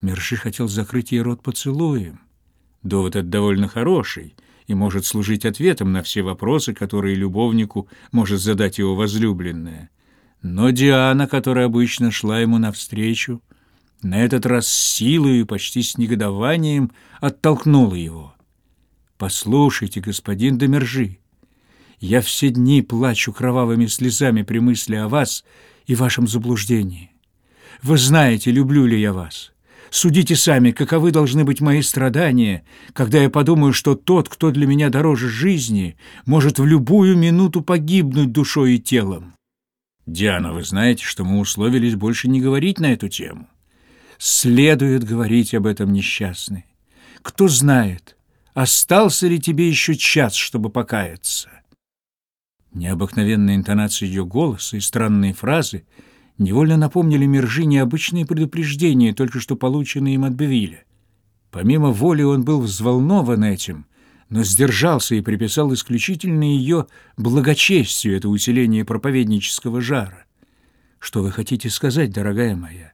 Мерши хотел закрыть ей рот поцелуем. Довод этот довольно хороший и может служить ответом на все вопросы, которые любовнику может задать его возлюбленная. Но Диана, которая обычно шла ему навстречу, на этот раз с силой и почти с негодованием оттолкнула его. «Послушайте, господин Демержи, я все дни плачу кровавыми слезами при мысли о вас и вашем заблуждении. Вы знаете, люблю ли я вас. Судите сами, каковы должны быть мои страдания, когда я подумаю, что тот, кто для меня дороже жизни, может в любую минуту погибнуть душой и телом. Диана, вы знаете, что мы условились больше не говорить на эту тему. Следует говорить об этом несчастный. Кто знает, остался ли тебе еще час, чтобы покаяться? Необыкновенная интонация ее голоса и странные фразы невольно напомнили Мержи необычные предупреждения, только что полученные им от Бевиля. Помимо воли он был взволнован этим, но сдержался и приписал исключительно ее благочестию это усиление проповеднического жара. Что вы хотите сказать, дорогая моя?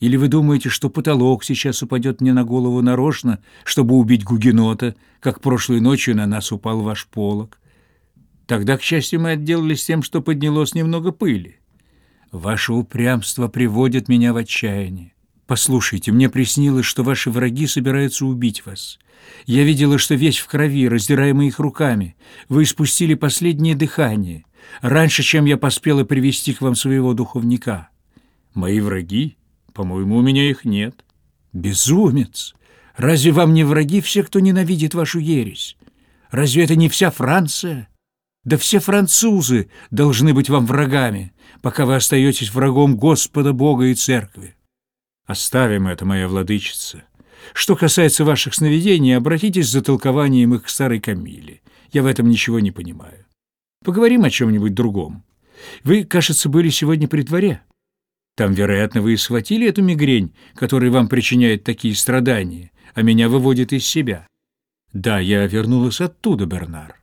Или вы думаете, что потолок сейчас упадет мне на голову нарочно, чтобы убить гугенота, как прошлой ночью на нас упал ваш полог? Тогда, к счастью, мы отделались тем, что поднялось немного пыли. Ваше упрямство приводит меня в отчаяние. Послушайте, мне приснилось, что ваши враги собираются убить вас. Я видела, что весь в крови, раздираемый их руками. Вы испустили последнее дыхание, раньше, чем я поспела привести к вам своего духовника. Мои враги? По-моему, у меня их нет. Безумец! Разве вам не враги все, кто ненавидит вашу ересь? Разве это не вся Франция? Да все французы должны быть вам врагами, пока вы остаетесь врагом Господа Бога и Церкви. Оставим это, моя владычица. Что касается ваших сновидений, обратитесь за толкованием их к старой Камиле. Я в этом ничего не понимаю. Поговорим о чем-нибудь другом. Вы, кажется, были сегодня при дворе. Там, вероятно, вы и схватили эту мигрень, которая вам причиняет такие страдания, а меня выводит из себя. Да, я вернулась оттуда, Бернар.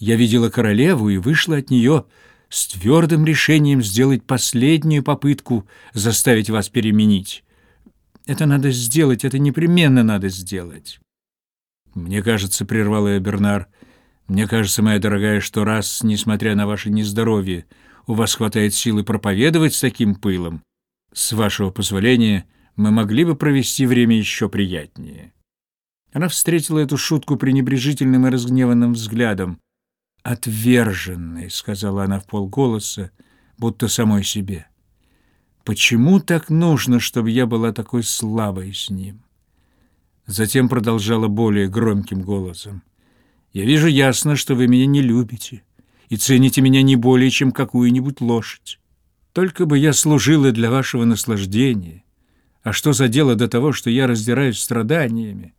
Я видела королеву и вышла от нее с твердым решением сделать последнюю попытку заставить вас переменить. Это надо сделать, это непременно надо сделать. Мне кажется, прервал я Бернар, мне кажется, моя дорогая, что раз, несмотря на ваше нездоровье, у вас хватает силы проповедовать с таким пылом, с вашего позволения мы могли бы провести время еще приятнее. Она встретила эту шутку пренебрежительным и разгневанным взглядом отверженный», — сказала она в полголоса, будто самой себе. «Почему так нужно, чтобы я была такой слабой с ним?» Затем продолжала более громким голосом. «Я вижу ясно, что вы меня не любите и цените меня не более, чем какую-нибудь лошадь. Только бы я служила для вашего наслаждения. А что за дело до того, что я раздираюсь страданиями?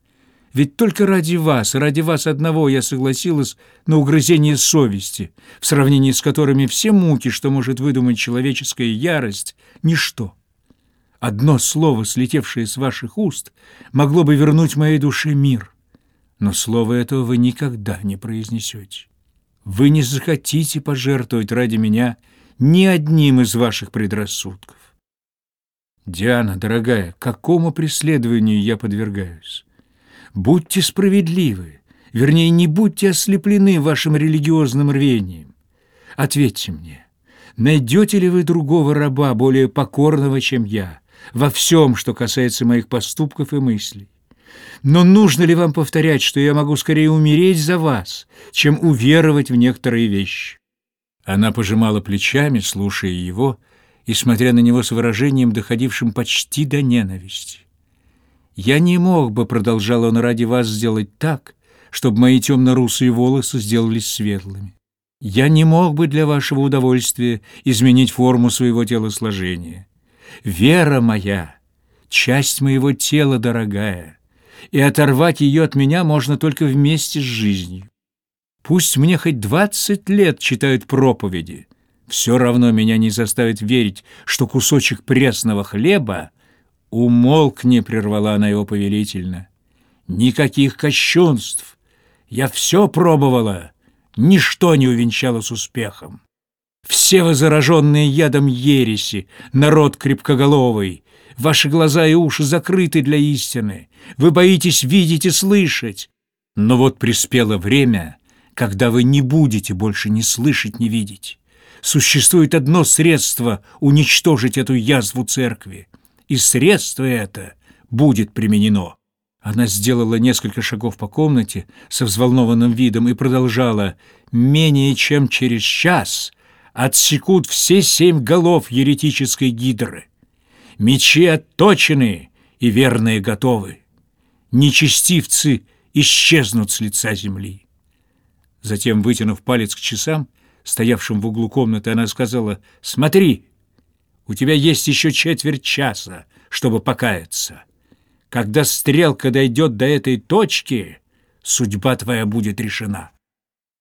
Ведь только ради вас, ради вас одного я согласилась на угрызение совести, в сравнении с которыми все муки, что может выдумать человеческая ярость, — ничто. Одно слово, слетевшее с ваших уст, могло бы вернуть моей душе мир. Но слово этого вы никогда не произнесете. Вы не захотите пожертвовать ради меня ни одним из ваших предрассудков. Диана, дорогая, какому преследованию я подвергаюсь? Будьте справедливы, вернее, не будьте ослеплены вашим религиозным рвением. Ответьте мне, найдете ли вы другого раба, более покорного, чем я, во всем, что касается моих поступков и мыслей? Но нужно ли вам повторять, что я могу скорее умереть за вас, чем уверовать в некоторые вещи?» Она пожимала плечами, слушая его и смотря на него с выражением, доходившим почти до ненависти. «Я не мог бы, — продолжал он, — ради вас сделать так, чтобы мои темно-русые волосы сделались светлыми. Я не мог бы для вашего удовольствия изменить форму своего телосложения. Вера моя — часть моего тела дорогая, и оторвать ее от меня можно только вместе с жизнью. Пусть мне хоть двадцать лет читают проповеди, все равно меня не заставит верить, что кусочек пресного хлеба «Умолкни!» — прервала она его повелительно. «Никаких кощунств! Я все пробовала, ничто не увенчалось успехом. Все вы зараженные ядом ереси, народ крепкоголовый, Ваши глаза и уши закрыты для истины. Вы боитесь видеть и слышать. Но вот приспело время, когда вы не будете больше ни слышать, ни видеть. Существует одно средство уничтожить эту язву церкви, и средство это будет применено. Она сделала несколько шагов по комнате со взволнованным видом и продолжала «Менее чем через час отсекут все семь голов еретической гидры. Мечи отточены и верные готовы. Нечестивцы исчезнут с лица земли». Затем, вытянув палец к часам, стоявшим в углу комнаты, она сказала «Смотри, у тебя есть еще четверть часа, чтобы покаяться». Когда стрелка дойдет до этой точки, судьба твоя будет решена.